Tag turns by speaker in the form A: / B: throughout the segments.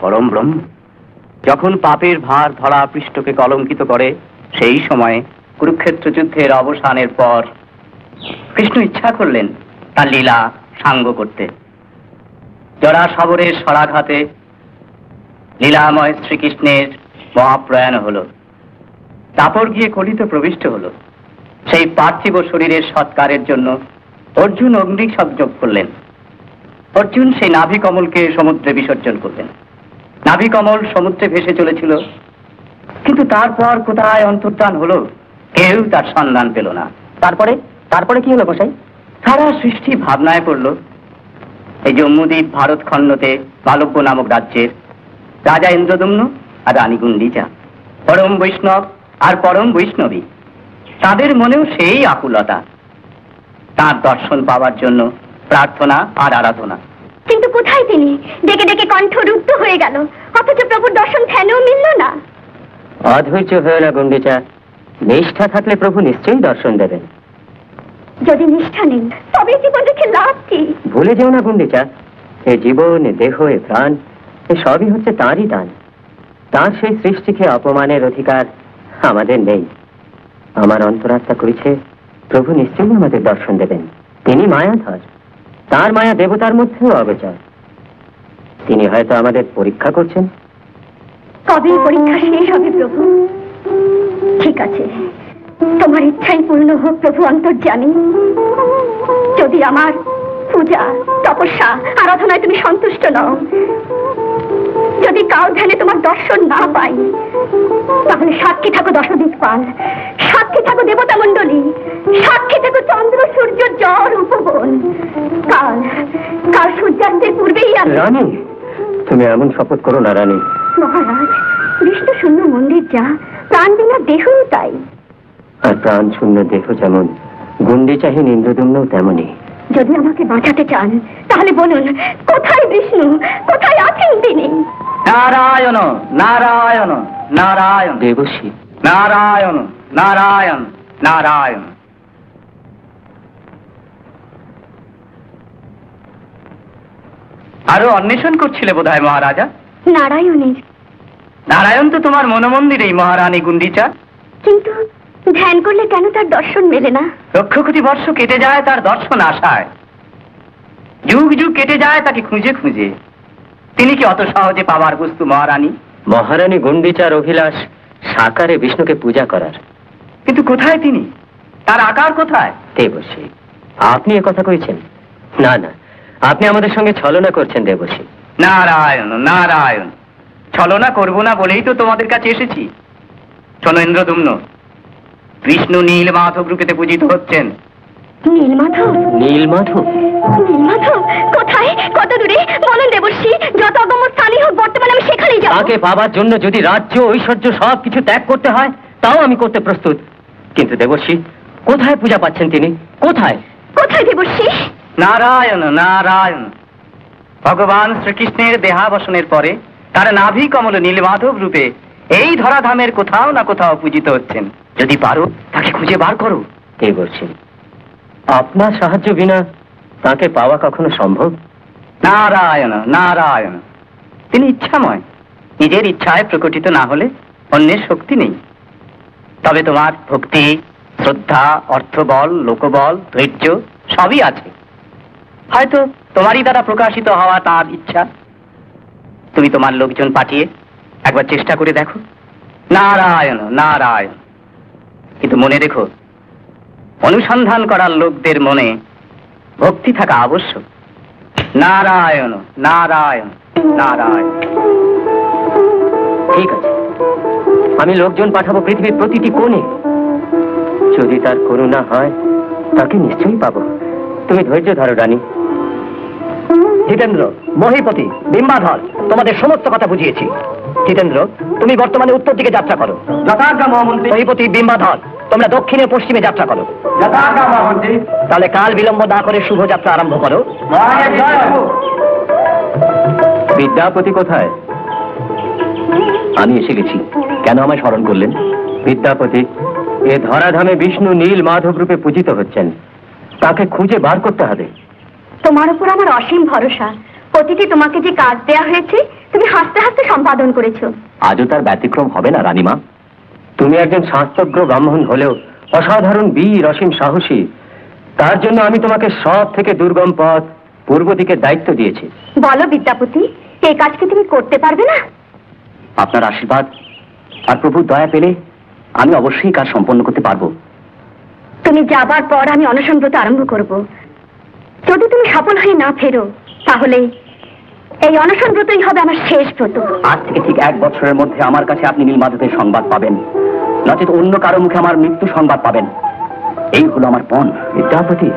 A: কলম যখন পাপের ভার ধরা পৃষ্ঠকে কলঙ্কিত করে, সেই সময়ে কুরুক্ষেত্র যুদ্ধের অবসানের পর কৃষ্ণ ইচ্ছা করলেন তার লীলা সাঙ্গ করতে। জরা সবরের সরাঘাতে লীলাময় শ্রীকৃষ্ণের মহাপ্রয়াণ হলো। তারপর গিয়ে কলিতে প্রবিষ্ট হলো। সেই পার্থিব শরীরের সৎকারের জন্য অর্জুন অগ্নি সংযোগ করলেন। অর্জুন সেই নাভি কমলকে সমুদ্রে বিসর্জন করলেন। নাভি কমল সমুদ্রে ভেসে চলেছিল। কিন্তু তারপর কোথায় অন্তর্ধান হলো, কেউ তার সন্ধান পেল না। তারপরে? তারপরে কি হলো গোসাই সারা সৃষ্টি ভাবনায় পড়ল। এই জম্মুদ্বীপ ভারত খণ্ডতে বালব্য নামক রাজ্যের রাজা ইন্দ্রদম্ন আর রানী গুন্ডিচা, পরম বৈষ্ণব আর পরম বৈষ্ণবী। তাদের মনেও সেই আকুলতা। তার দর্শন পাওয়ার জন্য প্রার্থনা আর আরাধনা।
B: কিন্তু কোথায় তিনি? ডেকে ডেকে কণ্ঠ রুদ্ধ হয়ে গেল। অথচ প্রভুর দর্শন ধ্যানেও মিলল না।
A: অধৈর্য হয়ে না গুন্ডিচা। নিষ্ঠা থাকলে প্রভু নিশ্চয়ই দর্শন দেবেন।
B: যদি নিষ্ঠা নেই তবে জীবন রেখে লাভ কি?
A: ভুলে যেও না গুন্ডিচা। এ জীবন এ দেহ এ প্রাণ এ সবই হচ্ছে তাঁরই দান। তার সেই সৃষ্টিকে অপমানের অধিকার আমাদের নেই। আমার অন্তরাত্মা করেছে প্রভু নিশ্চয়ই আমাদের দর্শন দেবেন। তিনি মায়াধর। তার মায়া দেবতার মধ্যেও অবচার তিনি হয়তো আমাদের পরীক্ষা করছেন।
B: কবে পরীক্ষা শেষ হবে, প্রভু। ঠিক আছে। তোমার ইচ্ছাই পূর্ণ হোক, প্রভু জানি যদি আমার পূজা, তপস্যা, আরাধনায় তুমি সন্তুষ্ট নও যদি কাল ধ্যানে তোমার দর্শন না পাই তাহলে সাক্ষী থাকো দশদিক পাল। সাক্ষী থাকো দেবতা মণ্ডলী। সাক্ষী থাকো চন্দ্র সূর্য জল উপবন। কাল কাল সূর্যাস্তের পূর্বেই আমি
A: রানী তুমি এমন শপথ করো না রানী।
B: মহারাজ বিষ্ণু শূন্য মন্দির যা প্রাণ বিনা দেহও তাই।
A: আর প্রাণ শূন্য দেহ যেমন গুন্ডিচাহীন ইন্দ্রদম্নও তেমনই।
B: যদি আমাকে বাঁচাতে চান তাহলে বলুন কোথায় বিষ্ণু? কোথায় আছেন তিনি?
A: নারায়ণ নারায়ণ নারায়ণ। দেবশ্রী। নারায়ণ নারায়ণ নারায়ণ। আরও অন্বেষণ করছিলে বোধহয় মহারাজা?
B: নারায়ণের।
A: নারায়ণ তো তোমার মনোমন্দিরেই মহারানী গুন্ডিচা।
B: কিন্তু ধ্যান করলে কেন তার দর্শন মেলে না?
A: লক্ষ কোটি বর্ষ কেটে যায় তার দর্শন আশায়। যুগ যুগ কেটে যায় তাকে খুঁজে খুঁজে। তিনি কি অত সহজে পাওয়ার বস্তু মহারানী? মহারানী গুন্ডিচার অভিলাষ সাকারে বিষ্ণুকে পূজা করার। কিন্তু কোথায় তিনি? তার আকার কোথায়? দেবশ্রী আপনি এ কথা কইছেন? না না আপনি আমাদের সঙ্গে ছলনা করছেন দেবশ্রী। নারায়ণ নারায়ণ ছলনা করব না বলেই তো তোমাদের কাছে এসেছি। শোনো ইন্দ্রদুম্ন কৃষ্ণ নীল মাধব রূপেতে পূজিত হচ্ছেন।
B: নীলমাধব?
A: নীল মাধব
B: নীলমাধব কোথায়? কত দূরে? বলুন দেবশ্রী যত অগম্য স্থানই হোক বর্তমানে আমি সেখানেই যাব।
A: তাকে পাবার জন্য যদি রাজ্য ঐশ্বর্য সব কিছু ত্যাগ করতে হয় তাও আমি করতে প্রস্তুত। কিন্তু দেবশ্রী কোথায় পূজা পাচ্ছেন তিনি? কোথায়?
B: কোথায় দেবশ্রী
A: নারায়ণ নারায়ণ। ভগবান শ্রীকৃষ্ণের দেহাবসনের পরে তার নাভি কমল নীলমাধব রূপে এই ধরাধামের কোথাও না কোথাও পূজিত হচ্ছেন। যদি পারো তাকে খুঁজে বার করো। কে বলছেন আপনার সাহায্য বিনা তাকে পাওয়া কখনো সম্ভব? নারায়ণ নারায়ণ। তিনি ইচ্ছাময়। নিজের ইচ্ছায় প্রকটিত না হলে অন্যের শক্তি নেই। তবে তোমার ভক্তি, শ্রদ্ধা, অর্থবল, লোকবল, ধৈর্য সবই আছে। হয়তো তোমারই দ্বারা প্রকাশিত হওয়া তার ইচ্ছা। তুমি তোমার লোকজন পাঠিয়ে একবার চেষ্টা করে দেখো। নারায়ণ নারায়ণ। কিন্তু মনে রেখো অনুসন্ধান করার লোকদের মনে ভক্তি থাকা আবশ্যক। নারায়ণ নারায়ণ নারায়ণ। ঠিক আছে। আমি লোকজন পাঠাবো পৃথিবীর প্রতিটি কোণে। যদি তার করুণা হয় তাকে নিশ্চয়ই পাবো। তুমি ধৈর্য ধরো রানী। জিতেন্দ্র মহিপতি বিম্বাধর তোমাদের সমস্ত কথা বুঝিয়েছি। জিতেন্দ্র তুমি বর্তমানে উত্তর দিকে যাত্রা করো। যথাজ্ঞা মহামন্ত্রী। মহিপতি বিম্বাধর তোমরা দক্ষিণে পশ্চিমে যাত্রা করো। তাহলে কাল বিলম্ব না করে শুভ যাত্রা আরম্ভ করো। বিদ্যাপতি কোথায়? আমি এসে গেছি। কেন আমায় স্মরণ করলেন? বিদ্যাপতি এ ধরাধামে বিষ্ণু নীল মাধব রূপে পূজিত হচ্ছেন। তাকে খুঁজে বার করতে হবে।
B: তোমার উপর আমার অসীম ভরসা। অতীতে তোমাকে যে কাজ দেয়া হয়েছে তুমি হাসতে হাসতে সম্পাদন করেছ।
C: আজও তার ব্যতিক্রম হবে না রানীমা? তুমি একজন শাস্ত্রজ্ঞ ব্রাহ্মণ হলেও অসাধারণ বীর অসীম সাহসী। তার জন্য আমি তোমাকে সব থেকে দুর্গম পথ পূর্ব দিকের দায়িত্ব দিয়েছি।
B: বলো বিদ্যাপতি এই কাজ কি তুমি করতে পারবে না?
C: আপনার আশীর্বাদ আর প্রভুর দয়া পেলে আমি অবশ্যই কাজ সম্পন্ন করতে পারব।
B: তুমি যাবার পর আমি অনশন ব্রত আরম্ভ করব। যদি তুমি সফল হয়ে না ফেরো তাহলে এই অনশন ব্রতই হবে আমার শেষ ব্রত।
C: আজ থেকে ঠিক এক বছরের মধ্যে আমার কাছে আপনি নীলমাধবের সংবাদ পাবেন। নচেত অন্য কারও মুখে আমার মৃত্যু সংবাদ পাবেন। এই হলো আমার পণ বিদ্যাপতি।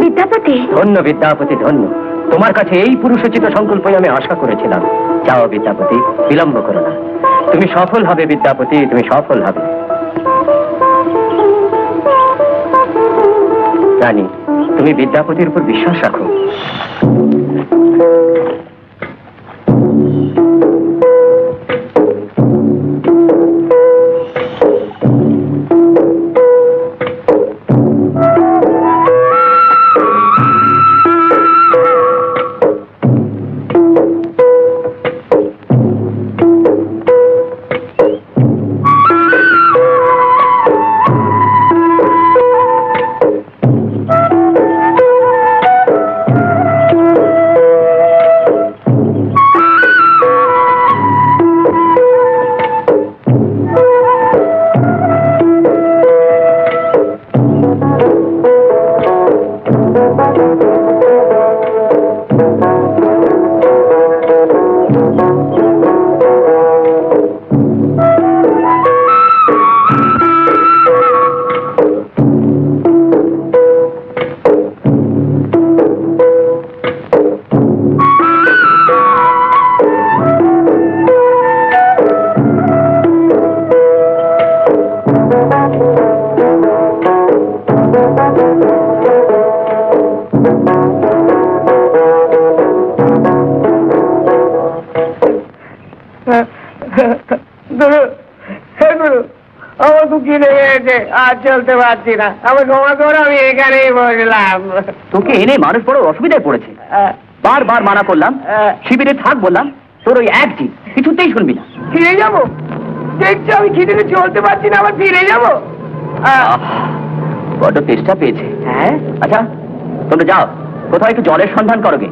B: বিদ্যাপতি?
C: ধন্য বিদ্যাপতি ধন্য। তোমার কাছে এই পুরুষোচিত সংকল্পই আমি আশা করেছিলাম। যাও বিদ্যাপতি বিলম্ব করো না। তুমি সফল হবে বিদ্যাপতি তুমি সফল হবে। জানি তুমি বিদ্যাপতির উপর বিশ্বাস রাখো।
D: আর চলতে পারছি না। আমার ক্ষমা করো আমি এখানেই বসলাম।
C: তোকে এনে মানুষ বড় অসুবিধায় পড়েছে। বারবার মানা করলাম শিবিরে থাক বললাম তোর ওই এক কিছুতেই শুনবি না।
D: ফিরে যাব? দেখছ আমি চলতে পারছি না আবার ফিরে যাব?
C: বড্ড তেষ্টা পেয়েছে।
D: হ্যাঁ?
C: আচ্ছা তোমরা যাও কোথাও একটু জলের সন্ধান করো গে।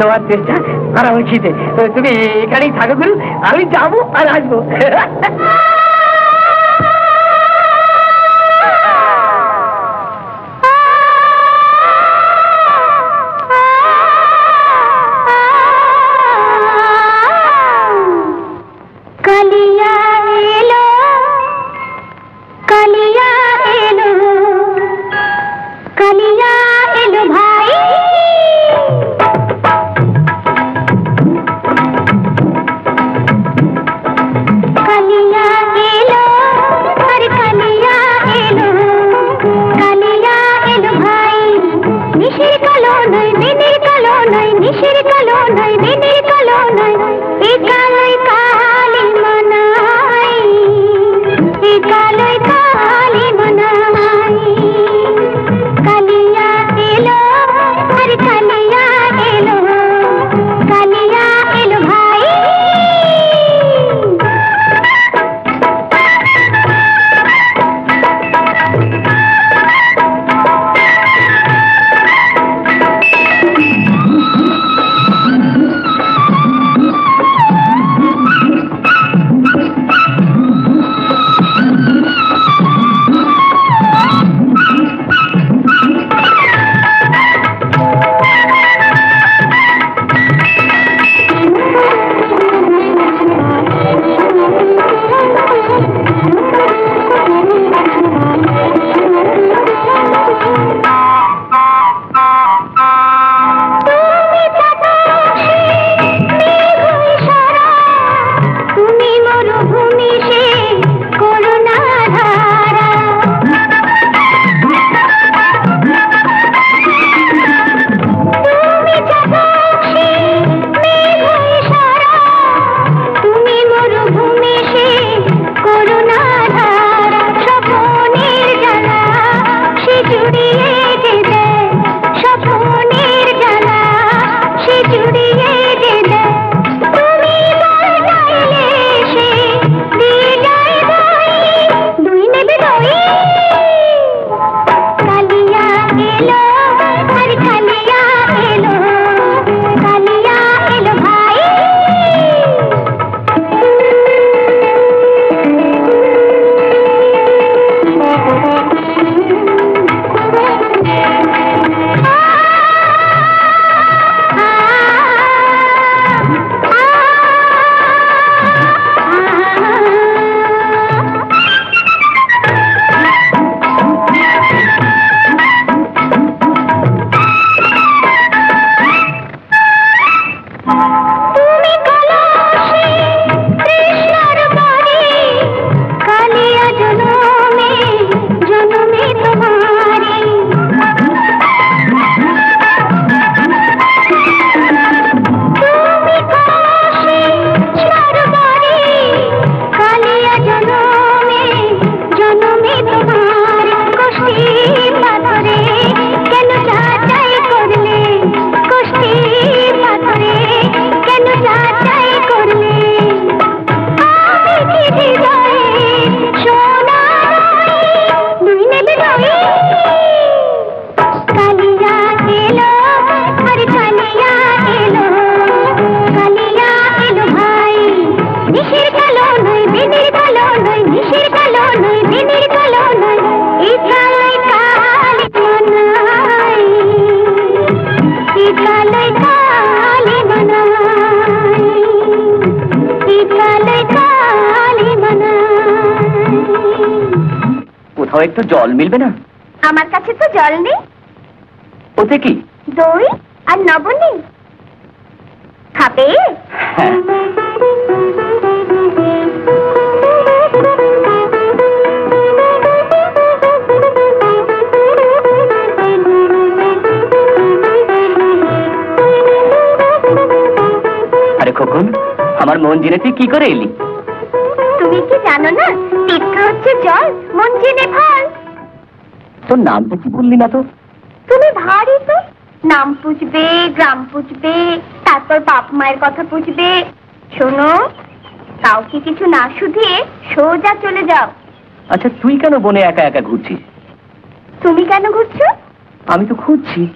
D: তোমার চেষ্টা আর আমার খিদে। তুমি এখানেই থাকো গুরু আমি যাব আর আসব।
B: Camila.
E: কোথাও একটু জল মিলবে না?
B: আমার কাছে তো জল নেই।
E: ওতে কি?
B: দই আর নবনী। খাবে?
E: আরে খোকন আমার মন জেনে তুই কি করে এলি?
B: তুমি কি জানো না? তীর্থ হচ্ছে জল মন জেনে ফল।
E: তোর নামটা কি বললি না তো?
B: তুমি ভারী তো? নাম গ্রাম তারপর বাপ মায়ের কথা শোনো কাউকে কিছু না শুধিয়ে সোজা চলে যাও।
E: আচ্ছা তুই কেন বনে একা একা ঘুরছিস?
B: তুমি কেন ঘুরছো?
E: আমি তো খুঁজছি।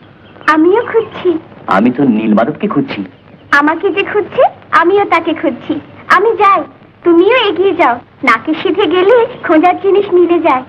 B: আমিও খুঁজছি।
E: আমি তো নীলমাধবকে খুঁজছি।
B: আমাকে যে খুঁজছে আমিও তাকে খুঁজছি। আমি যাই। তুমিও এগিয়ে যাও। নাকে সিধে গেলে খোঁজার জিনিস মিলে যায়।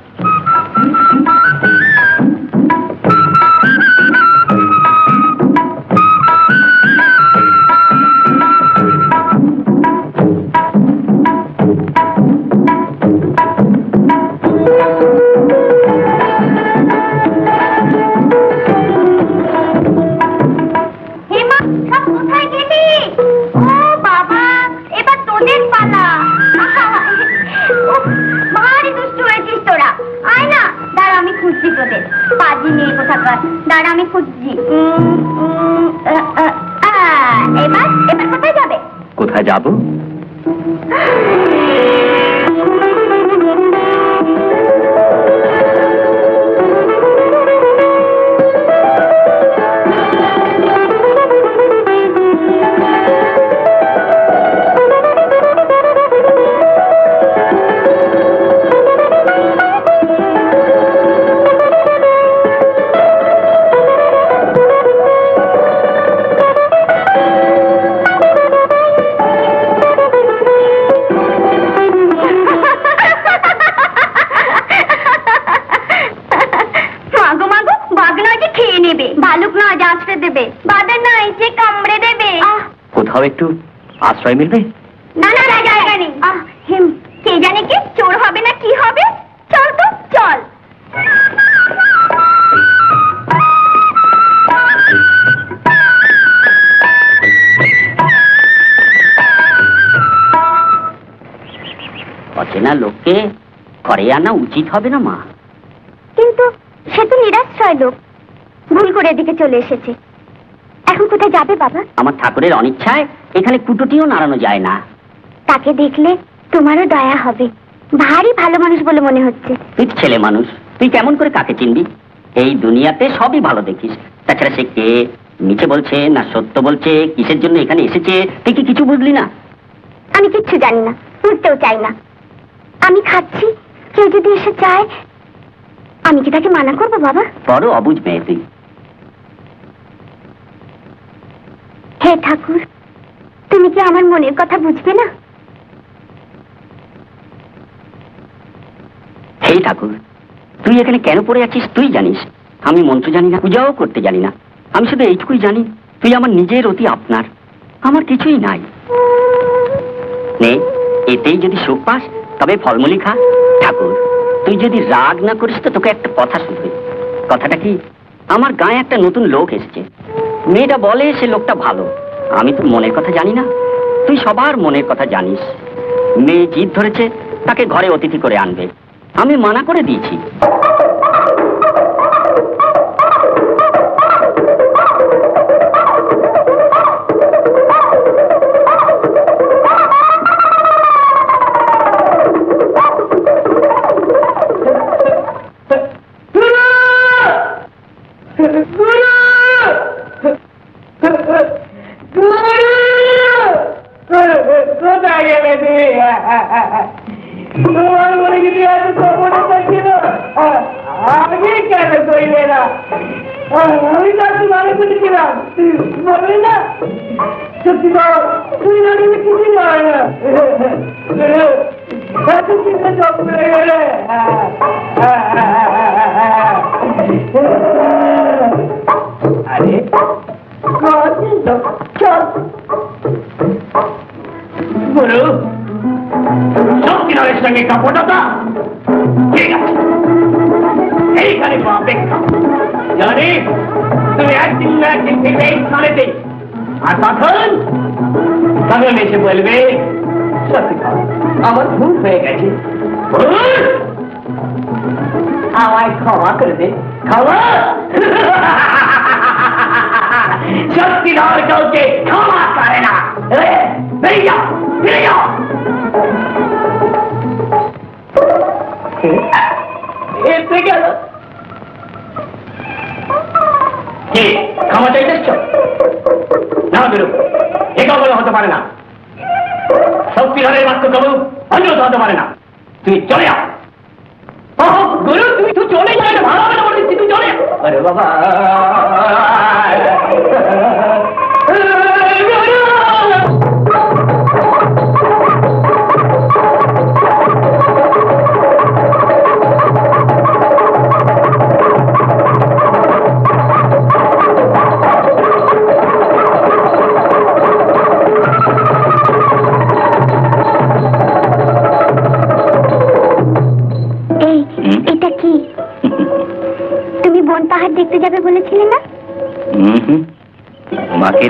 E: আশ্রয় মিলবে
B: না না না জায়গা নেই আহ হিম কে জানে কি চোর হবে না কি হবে চল তো চল
E: অচেনা লোককে ঘরে আনা উচিত হবে না মা
B: কিন্তু সে তো নিরাশ্রয় লোক ভুল করে এদিকে চলে এসেছে এখন কোথায় যাবে বাবা
E: আমার ঠাকুরের অনিচ্ছায় এখানে কুটোটিও নাড়ানো যায় না।
B: তাকে দেখলে তোমারও দয়া হবে। ভারী ভালো মানুষ বলে মনে হচ্ছে।
E: তুই ছেলে মানুষ তুই কেমন করে কাকে চিনবি? এই দুনিয়াতে সবই ভালো দেখিস। তাছাড়া সে কে মিছে বলছে না সত্য বলছে কিসের জন্য এখানে এসেছে তুই কি কিছু বুঝলি না?
B: আমি কিচ্ছু জানি না বুঝতেও চাই না। আমি খাচ্ছি কেউ যদি এসে চায় আমি কি তাকে মানা করব বাবা?
E: বড় অবুঝ মেয়ে তুই।
B: হে ঠাকুর তুমি কি আমার মনের কথা বুঝবে না?
E: হেই ঠাকুর, তুই এখানে কেন পড়ে আছিস? তুই জানিস। আমি মন্ত্র জানি না, পূজাও করতে জানি না। আমি শুধু এইটুকুই জানি, তুই আমার নিজের অতি আপনার। আমার কিছুই নাই। নে, এতেই যদি সুখ পাস, তবে ফলমূলি খা। ঠাকুর, তুই যদি রাগ না করিস তো তোকে একটা কথা শুনবি কথাটা কি? আমার গায়ে একটা নতুন লোক এসেছে। মেয়েটা বলে সে লোকটা ভালো। আমি তো মনের কথা জানি না। তুই সবার মনের কথা জানিস। মেয়ে জিদ ধরেছে, তাকে ঘরে অতিথি করে আনবে। আমি মানা করে দিয়েছি।
F: না
G: আমি তাকে মানে করেছিলাম বলবি না সত্যি বল তুই না নিলে কিছুই হয় না এত চিন্তা সব মিলে গেলে
H: আরে
G: চল
H: গুরু শক্তিধরের সঙ্গে কাপড়টা ঠিক আছে এইখানে তো অপেক্ষা জানি, তুমি একদিন না একদিন থেকে এই স্থানেতে। আর তখন তখন এসে বলবে, সত্যি আমার ভুল হয়ে গেছে? আমায় ক্ষমা করে দে, ক্ষমা! শক্তিধর কাউকে ক্ষমা করে না। বেরিয়ে যাও এসে গেল ক্ষমা চাইতেছ না, বেরো। এ কবল হতে পারে না। শক্তিধরের মাত্র কবল অন্যত হতে পারে না। তুই চলে আ গুরু তুই তো চলে যাই ভালো হবে না বলছি তুই চলে আরে বাবা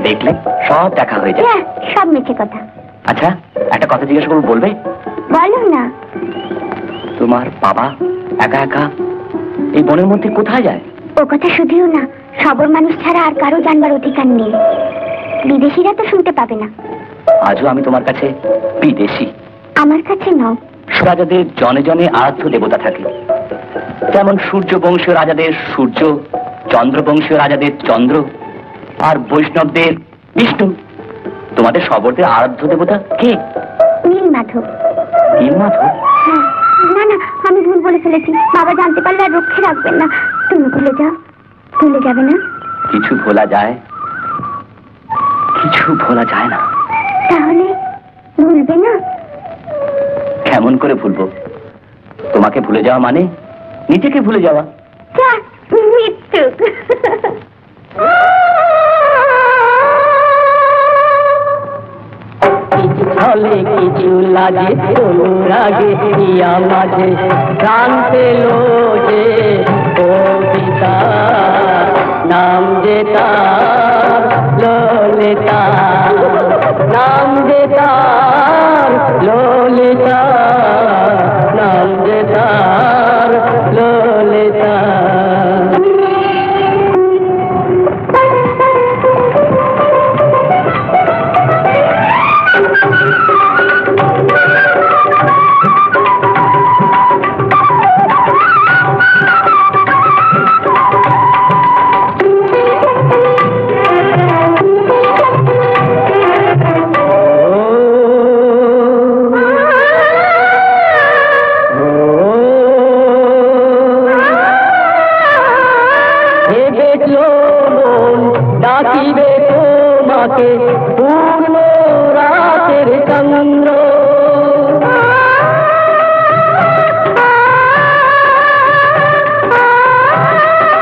H: দেখলে সব দেখা হয়ে যায়
B: হ্যাঁ সব মিছে কথা।
H: আচ্ছা একটা কথা জিজ্ঞেস করব বলবে?
B: বলো না।
H: তোমার বাবা একা একা এই বনের মধ্যে কোথায় যায়?
B: ও কথা শুধুও না। সবর মানুষ ছাড়া আর কারও জানবার অধিকার নেই। বিদেশিরা তো শুনতে পাবে না।
H: আজও আমি তোমার কাছে বিদেশি।
B: আমার কাছে নাও।
H: রাজাদের জনে জনে আরাধ্য দেবতা থাকে। যেমন সূর্য বংশীয় রাজাদের সূর্য চন্দ্র বংশীয় রাজাদের চন্দ্র আর বৈষ্ণবদের বিষ্ণু তোমাদের সবরদের আরাধ্য দেবতা কে?
B: নীল মাধব।
H: নীলমাধব
B: হ্যাঁ, না না আমি ভুল বলে ফেলেছি। বাবা জানতে পারলে আর রক্ষে রাখবেন না। তুমি ভুলে যাও। ভুলে যাবে না?
H: কিছু ভোলা যায়? কিছু ভোলা যায় না।
B: তাহলে ভুলবে না?
H: কেমন করে ভুলবো? তোমাকে ভুলে যাওয়া মানে নিজেকে ভুলে যাওয়া।
B: যা, মৃত্যুক
G: কিছু লাগে অনুরাগে ইয়া মাঝে। প্রাণ পেল যে কবিতা, নাম যে তার ললিতা। নাম যে তার ললিতা, নাম যে